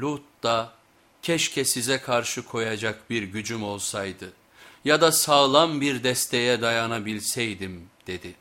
Lut da keşke size karşı koyacak bir gücüm olsaydı ya da sağlam bir desteğe dayanabilseydim dedi.